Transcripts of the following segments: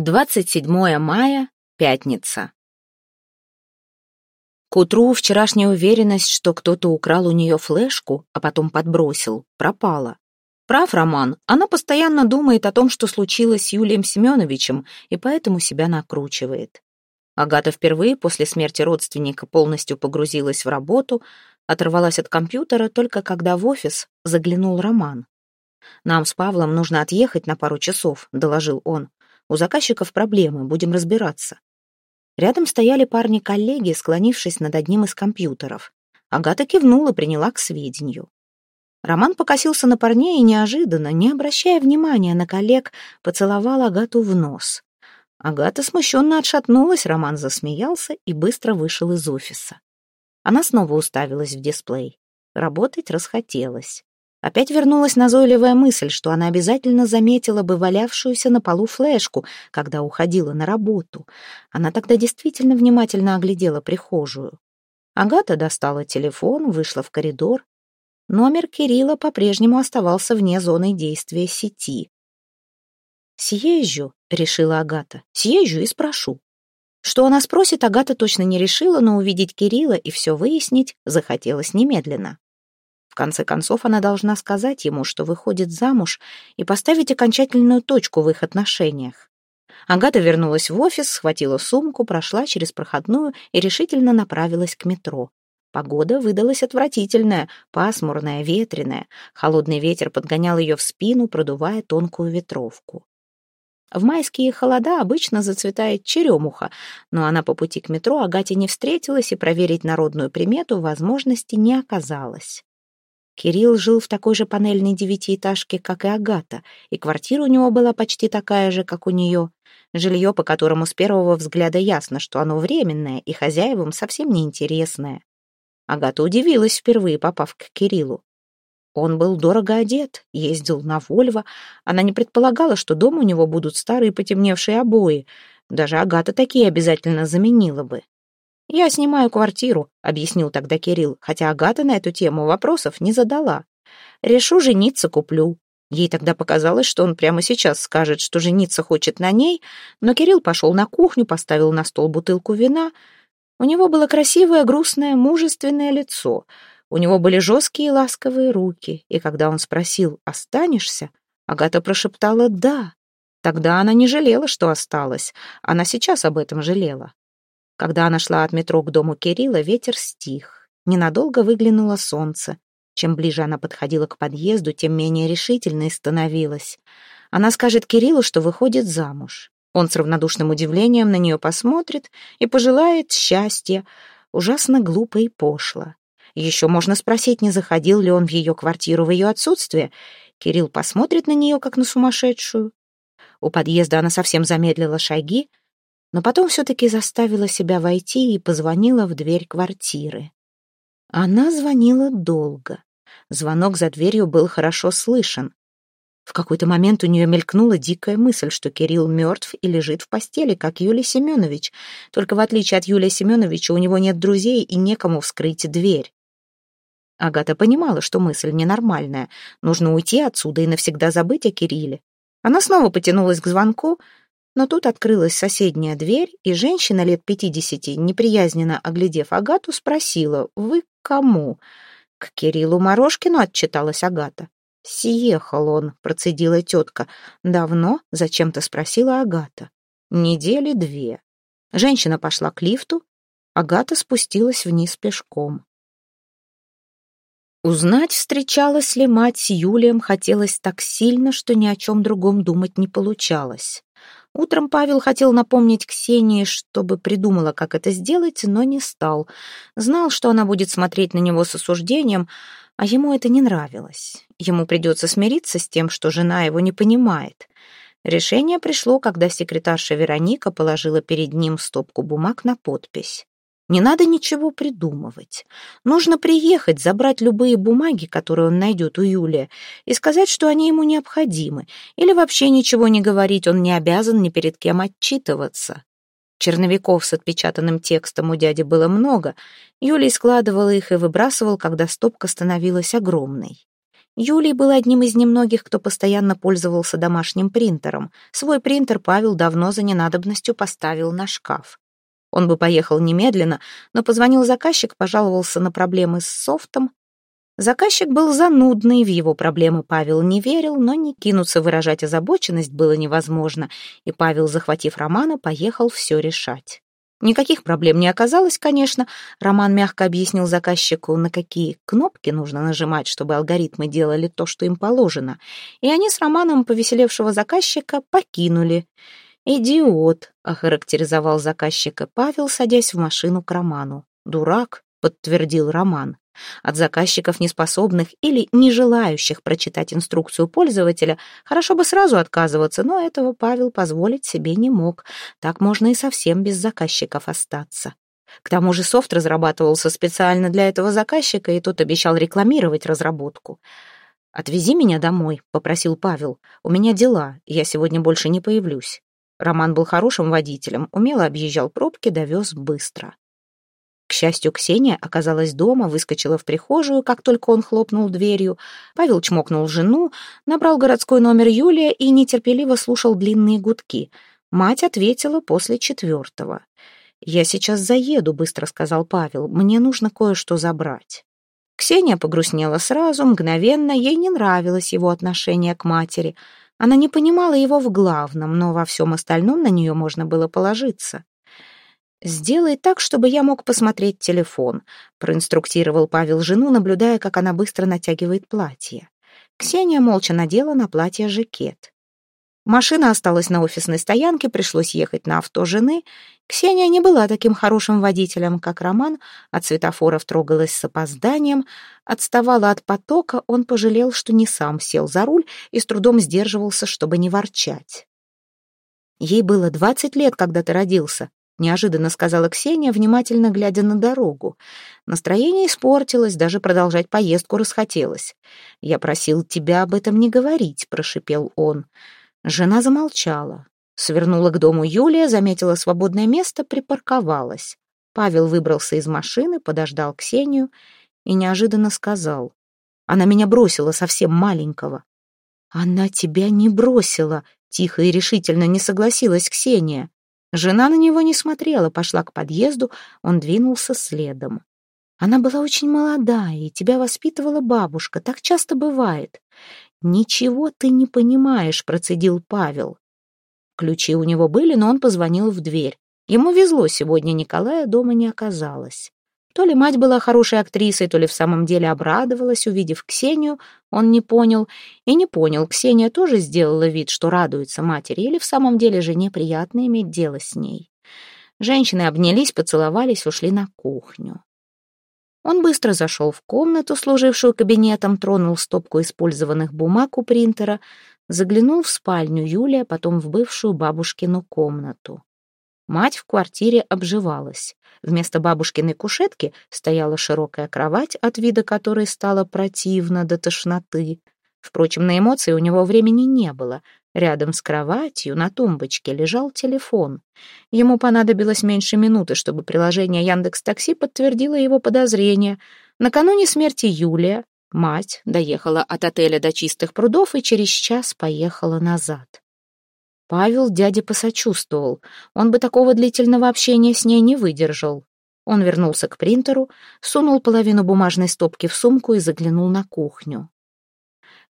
27 мая, пятница. К утру вчерашняя уверенность, что кто-то украл у нее флешку, а потом подбросил, пропала. Прав Роман, она постоянно думает о том, что случилось с Юлием Семеновичем, и поэтому себя накручивает. Агата впервые после смерти родственника полностью погрузилась в работу, оторвалась от компьютера только когда в офис заглянул Роман. «Нам с Павлом нужно отъехать на пару часов», — доложил он. У заказчиков проблемы, будем разбираться. Рядом стояли парни-коллеги, склонившись над одним из компьютеров. Агата кивнула, приняла к сведению. Роман покосился на парней и неожиданно, не обращая внимания на коллег, поцеловал Агату в нос. Агата смущенно отшатнулась, Роман засмеялся и быстро вышел из офиса. Она снова уставилась в дисплей. Работать расхотелось. Опять вернулась назойливая мысль, что она обязательно заметила бы валявшуюся на полу флешку, когда уходила на работу. Она тогда действительно внимательно оглядела прихожую. Агата достала телефон, вышла в коридор. Номер Кирилла по-прежнему оставался вне зоны действия сети. «Съезжу», — решила Агата, — «съезжу и спрошу». Что она спросит, Агата точно не решила, но увидеть Кирилла и все выяснить захотелось немедленно конце концов, она должна сказать ему, что выходит замуж, и поставить окончательную точку в их отношениях. Агата вернулась в офис, схватила сумку, прошла через проходную и решительно направилась к метро. Погода выдалась отвратительная, пасмурная, ветреная. Холодный ветер подгонял ее в спину, продувая тонкую ветровку. В майские холода обычно зацветает черемуха, но она по пути к метро Агате не встретилась и проверить народную примету возможности не оказалось. Кирилл жил в такой же панельной девятиэтажке, как и Агата, и квартира у него была почти такая же, как у нее. Жилье, по которому с первого взгляда ясно, что оно временное и хозяевам совсем неинтересное. Агата удивилась, впервые попав к Кириллу. Он был дорого одет, ездил на Вольво. Она не предполагала, что дома у него будут старые потемневшие обои. Даже Агата такие обязательно заменила бы. «Я снимаю квартиру», — объяснил тогда Кирилл, хотя Агата на эту тему вопросов не задала. «Решу жениться, куплю». Ей тогда показалось, что он прямо сейчас скажет, что жениться хочет на ней, но Кирилл пошел на кухню, поставил на стол бутылку вина. У него было красивое, грустное, мужественное лицо. У него были жесткие ласковые руки, и когда он спросил «Останешься?», Агата прошептала «Да». Тогда она не жалела, что осталась. Она сейчас об этом жалела. Когда она шла от метро к дому Кирилла, ветер стих. Ненадолго выглянуло солнце. Чем ближе она подходила к подъезду, тем менее решительной становилась. Она скажет Кириллу, что выходит замуж. Он с равнодушным удивлением на нее посмотрит и пожелает счастья. Ужасно глупо и пошло. Еще можно спросить, не заходил ли он в ее квартиру в ее отсутствие. Кирилл посмотрит на нее, как на сумасшедшую. У подъезда она совсем замедлила шаги, но потом все-таки заставила себя войти и позвонила в дверь квартиры. Она звонила долго. Звонок за дверью был хорошо слышен. В какой-то момент у нее мелькнула дикая мысль, что Кирилл мертв и лежит в постели, как Юлий Семенович. Только в отличие от Юлия Семеновича у него нет друзей и некому вскрыть дверь. Агата понимала, что мысль ненормальная. Нужно уйти отсюда и навсегда забыть о Кирилле. Она снова потянулась к звонку, но тут открылась соседняя дверь, и женщина лет пятидесяти, неприязненно оглядев Агату, спросила «Вы кому?» «К Кириллу Морошкину», — отчиталась Агата. «Съехал он», — процедила тетка. «Давно?» — зачем-то спросила Агата. «Недели две». Женщина пошла к лифту, Агата спустилась вниз пешком. Узнать, встречалась ли мать с Юлием, хотелось так сильно, что ни о чем другом думать не получалось. Утром Павел хотел напомнить Ксении, чтобы придумала, как это сделать, но не стал. Знал, что она будет смотреть на него с осуждением, а ему это не нравилось. Ему придется смириться с тем, что жена его не понимает. Решение пришло, когда секретарша Вероника положила перед ним стопку бумаг на подпись. Не надо ничего придумывать. Нужно приехать, забрать любые бумаги, которые он найдет у Юлия, и сказать, что они ему необходимы. Или вообще ничего не говорить, он не обязан ни перед кем отчитываться. Черновиков с отпечатанным текстом у дяди было много. Юлий складывал их и выбрасывал, когда стопка становилась огромной. Юлий был одним из немногих, кто постоянно пользовался домашним принтером. Свой принтер Павел давно за ненадобностью поставил на шкаф. Он бы поехал немедленно, но позвонил заказчик, пожаловался на проблемы с софтом. Заказчик был занудный, в его проблемы Павел не верил, но не кинуться выражать озабоченность было невозможно, и Павел, захватив Романа, поехал все решать. Никаких проблем не оказалось, конечно. Роман мягко объяснил заказчику, на какие кнопки нужно нажимать, чтобы алгоритмы делали то, что им положено. И они с Романом повеселевшего заказчика покинули. «Идиот», — охарактеризовал заказчика Павел, садясь в машину к Роману. «Дурак», — подтвердил Роман. От заказчиков, неспособных или не желающих прочитать инструкцию пользователя, хорошо бы сразу отказываться, но этого Павел позволить себе не мог. Так можно и совсем без заказчиков остаться. К тому же софт разрабатывался специально для этого заказчика, и тот обещал рекламировать разработку. «Отвези меня домой», — попросил Павел. «У меня дела, я сегодня больше не появлюсь». Роман был хорошим водителем, умело объезжал пробки, довез быстро. К счастью, Ксения оказалась дома, выскочила в прихожую, как только он хлопнул дверью. Павел чмокнул жену, набрал городской номер Юлия и нетерпеливо слушал длинные гудки. Мать ответила после четвертого. «Я сейчас заеду», — быстро сказал Павел. «Мне нужно кое-что забрать». Ксения погрустнела сразу, мгновенно, ей не нравилось его отношение к матери. Она не понимала его в главном, но во всем остальном на нее можно было положиться. «Сделай так, чтобы я мог посмотреть телефон», — проинструктировал Павел жену, наблюдая, как она быстро натягивает платье. Ксения молча надела на платье жакет. Машина осталась на офисной стоянке, пришлось ехать на авто жены. Ксения не была таким хорошим водителем, как Роман, от светофоров трогалась с опозданием, отставала от потока, он пожалел, что не сам сел за руль и с трудом сдерживался, чтобы не ворчать. Ей было двадцать лет, когда ты родился, неожиданно сказала Ксения, внимательно глядя на дорогу. Настроение испортилось, даже продолжать поездку расхотелось. «Я просил тебя об этом не говорить», — прошипел он. Жена замолчала. Свернула к дому Юлия, заметила свободное место, припарковалась. Павел выбрался из машины, подождал Ксению и неожиданно сказал. «Она меня бросила совсем маленького». «Она тебя не бросила», — тихо и решительно не согласилась Ксения. Жена на него не смотрела, пошла к подъезду, он двинулся следом. Она была очень молодая, и тебя воспитывала бабушка, так часто бывает. «Ничего ты не понимаешь», — процедил Павел. Ключи у него были, но он позвонил в дверь. Ему везло, сегодня Николая дома не оказалось. То ли мать была хорошей актрисой, то ли в самом деле обрадовалась, увидев Ксению, он не понял. И не понял, Ксения тоже сделала вид, что радуется матери, или в самом деле жене приятно иметь дело с ней. Женщины обнялись, поцеловались, ушли на кухню. Он быстро зашел в комнату, служившую кабинетом, тронул стопку использованных бумаг у принтера, заглянул в спальню Юлия, потом в бывшую бабушкину комнату. Мать в квартире обживалась. Вместо бабушкиной кушетки стояла широкая кровать, от вида которой стало противно до тошноты. Впрочем, на эмоции у него времени не было. Рядом с кроватью на тумбочке лежал телефон. Ему понадобилось меньше минуты, чтобы приложение Яндекс Такси подтвердило его подозрения. Накануне смерти Юлия мать доехала от отеля до Чистых прудов и через час поехала назад. Павел дяде посочувствовал. Он бы такого длительного общения с ней не выдержал. Он вернулся к принтеру, сунул половину бумажной стопки в сумку и заглянул на кухню.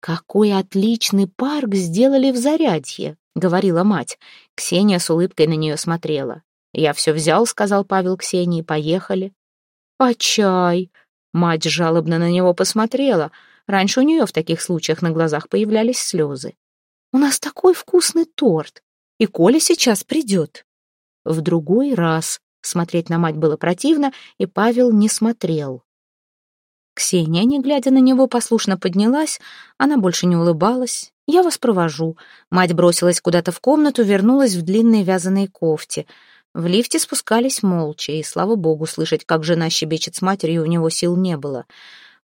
«Какой отличный парк сделали в Зарядье!» — говорила мать. Ксения с улыбкой на нее смотрела. «Я все взял», — сказал Павел Ксении, — «поехали». «А чай?» — мать жалобно на него посмотрела. Раньше у нее в таких случаях на глазах появлялись слезы. У нас такой вкусный торт, и Коля сейчас придет. В другой раз смотреть на мать было противно, и Павел не смотрел. Ксения, не глядя на него, послушно поднялась, она больше не улыбалась. «Я вас провожу». Мать бросилась куда-то в комнату, вернулась в длинной вязаной кофте. В лифте спускались молча, и, слава богу, слышать, как жена щебечет с матерью, у него сил не было.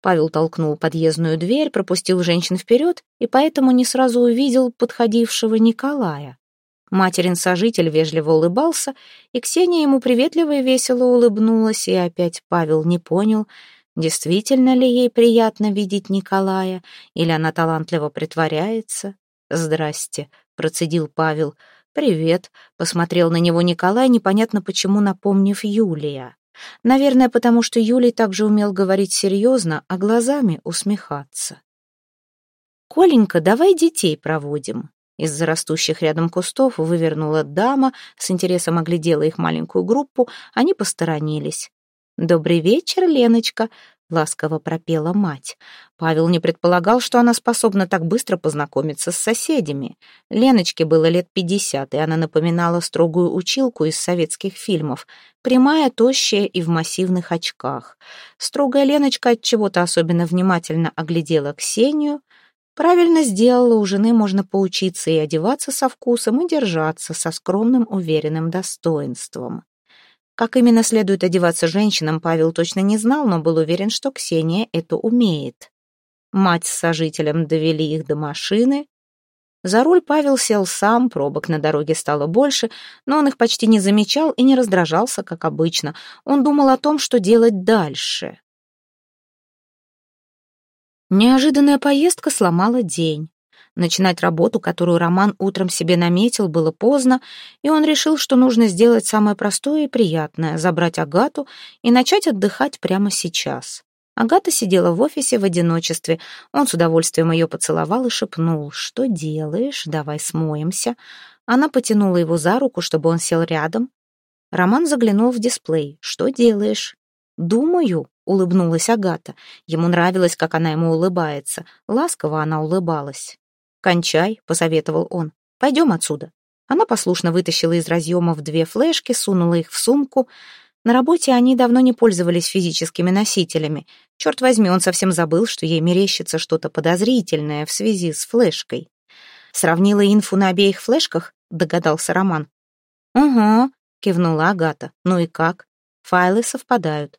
Павел толкнул подъездную дверь, пропустил женщин вперед и поэтому не сразу увидел подходившего Николая. Материн сожитель вежливо улыбался, и Ксения ему приветливо и весело улыбнулась, и опять Павел не понял, Действительно ли ей приятно видеть Николая, или она талантливо притворяется? «Здрасте», — процедил Павел. «Привет», — посмотрел на него Николай, непонятно почему напомнив Юлия. Наверное, потому что Юлий также умел говорить серьезно, а глазами усмехаться. «Коленька, давай детей проводим». Из-за растущих рядом кустов вывернула дама, с интересом оглядела их маленькую группу, они посторонились. «Добрый вечер, Леночка», — ласково пропела мать. Павел не предполагал, что она способна так быстро познакомиться с соседями. Леночке было лет пятьдесят, и она напоминала строгую училку из советских фильмов, прямая, тощая и в массивных очках. Строгая Леночка от чего-то особенно внимательно оглядела Ксению. Правильно сделала, у жены можно поучиться и одеваться со вкусом, и держаться со скромным, уверенным достоинством. Как именно следует одеваться женщинам, Павел точно не знал, но был уверен, что Ксения это умеет. Мать с сожителем довели их до машины. За руль Павел сел сам, пробок на дороге стало больше, но он их почти не замечал и не раздражался, как обычно. Он думал о том, что делать дальше. Неожиданная поездка сломала день. Начинать работу, которую Роман утром себе наметил, было поздно, и он решил, что нужно сделать самое простое и приятное — забрать Агату и начать отдыхать прямо сейчас. Агата сидела в офисе в одиночестве. Он с удовольствием ее поцеловал и шепнул «Что делаешь? Давай смоемся». Она потянула его за руку, чтобы он сел рядом. Роман заглянул в дисплей. «Что делаешь?» «Думаю», — улыбнулась Агата. Ему нравилось, как она ему улыбается. Ласково она улыбалась. «Кончай», — посоветовал он. «Пойдем отсюда». Она послушно вытащила из разъемов две флешки, сунула их в сумку. На работе они давно не пользовались физическими носителями. Черт возьми, он совсем забыл, что ей мерещится что-то подозрительное в связи с флешкой. «Сравнила инфу на обеих флешках?» — догадался Роман. «Угу», — кивнула Агата. «Ну и как?» «Файлы совпадают.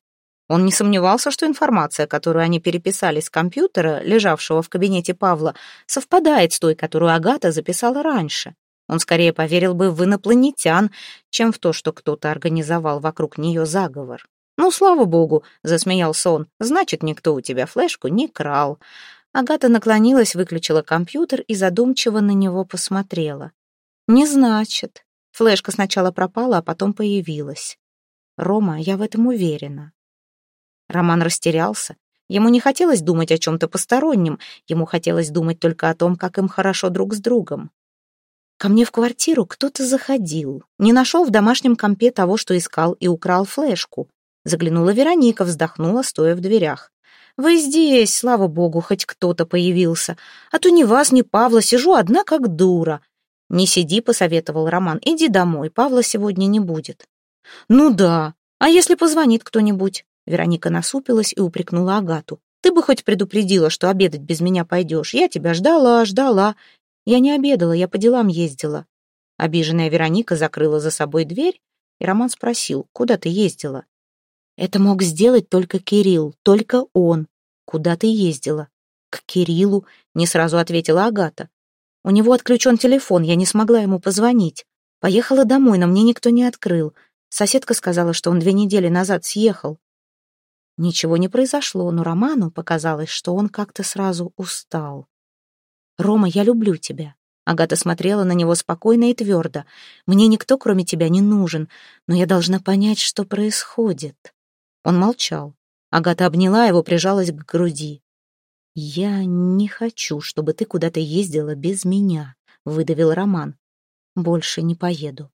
Он не сомневался, что информация, которую они переписали с компьютера, лежавшего в кабинете Павла, совпадает с той, которую Агата записала раньше. Он скорее поверил бы в инопланетян, чем в то, что кто-то организовал вокруг нее заговор. «Ну, слава богу», — засмеялся он, — «значит, никто у тебя флешку не крал». Агата наклонилась, выключила компьютер и задумчиво на него посмотрела. «Не значит. Флешка сначала пропала, а потом появилась. Рома, я в этом уверена. Роман растерялся. Ему не хотелось думать о чем-то постороннем, ему хотелось думать только о том, как им хорошо друг с другом. Ко мне в квартиру кто-то заходил, не нашел в домашнем компе того, что искал, и украл флешку. Заглянула Вероника, вздохнула, стоя в дверях. «Вы здесь, слава богу, хоть кто-то появился. А то ни вас, ни Павла, сижу одна как дура». «Не сиди», — посоветовал Роман, — «иди домой, Павла сегодня не будет». «Ну да, а если позвонит кто-нибудь?» Вероника насупилась и упрекнула Агату. «Ты бы хоть предупредила, что обедать без меня пойдешь. Я тебя ждала, ждала. Я не обедала, я по делам ездила». Обиженная Вероника закрыла за собой дверь, и Роман спросил, «Куда ты ездила?» «Это мог сделать только Кирилл, только он. Куда ты ездила?» «К Кириллу», — не сразу ответила Агата. «У него отключен телефон, я не смогла ему позвонить. Поехала домой, но мне никто не открыл. Соседка сказала, что он две недели назад съехал. Ничего не произошло, но Роману показалось, что он как-то сразу устал. «Рома, я люблю тебя». Агата смотрела на него спокойно и твердо. «Мне никто, кроме тебя, не нужен, но я должна понять, что происходит». Он молчал. Агата обняла его, прижалась к груди. «Я не хочу, чтобы ты куда-то ездила без меня», — выдавил Роман. «Больше не поеду».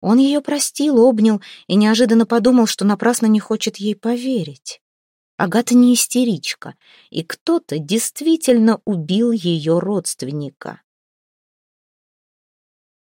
Он ее простил, обнял и неожиданно подумал, что напрасно не хочет ей поверить. Агата не истеричка, и кто-то действительно убил ее родственника.